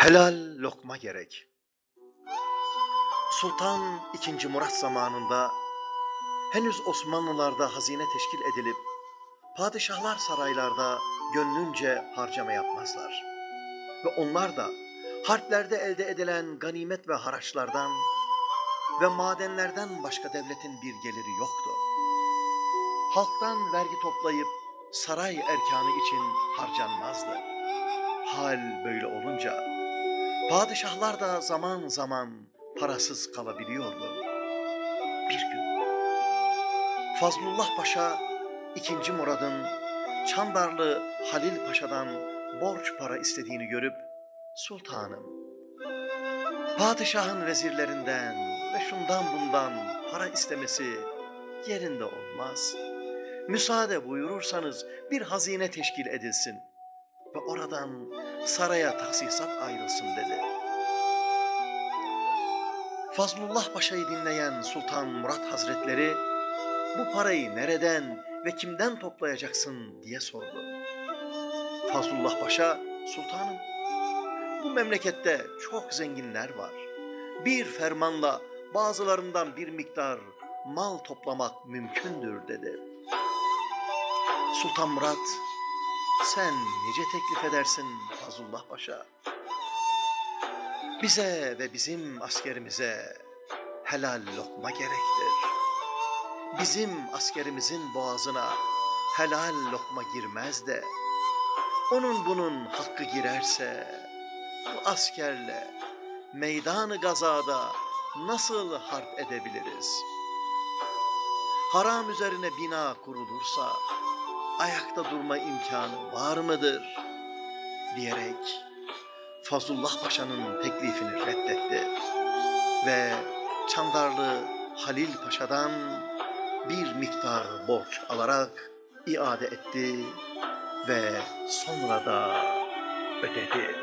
Helal lokma gerek. Sultan II. Murat zamanında henüz Osmanlılarda hazine teşkil edilip padişahlar saraylarda gönlünce harcama yapmazlar. Ve onlar da harplerde elde edilen ganimet ve haraçlardan ve madenlerden başka devletin bir geliri yoktu. Halktan vergi toplayıp saray erkanı için harcanmazdı. Hal böyle olunca padişahlar da zaman zaman parasız kalabiliyordu. Bir gün Fazlullah Paşa II. Murad'ın Çandarlı Halil Paşa'dan borç para istediğini görüp sultanım padişahın vezirlerinden ve şundan bundan para istemesi yerinde olmaz. Müsaade buyurursanız bir hazine teşkil edilsin ve oradan saraya tahsisat ayrılsın dedi. Fazlullah Paşa'yı dinleyen Sultan Murat Hazretleri bu parayı nereden ve kimden toplayacaksın diye sordu. Fazlullah Paşa, sultanım bu memlekette çok zenginler var. Bir fermanla bazılarından bir miktar mal toplamak mümkündür dedi. Sultan Murat, sen nice teklif edersin Fazlullah Paşa? Bize ve bizim askerimize helal lokma gerektir. Bizim askerimizin boğazına helal lokma girmez de, onun bunun hakkı girerse, bu askerle meydanı gazada nasıl harp edebiliriz? Haram üzerine bina kurulursa, ayakta durma imkanı var mıdır? Diyerek Fazlullah Paşa'nın teklifini reddetti ve Çandarlı Halil Paşa'dan bir miktar borç alarak iade etti ve sonra da ödedi.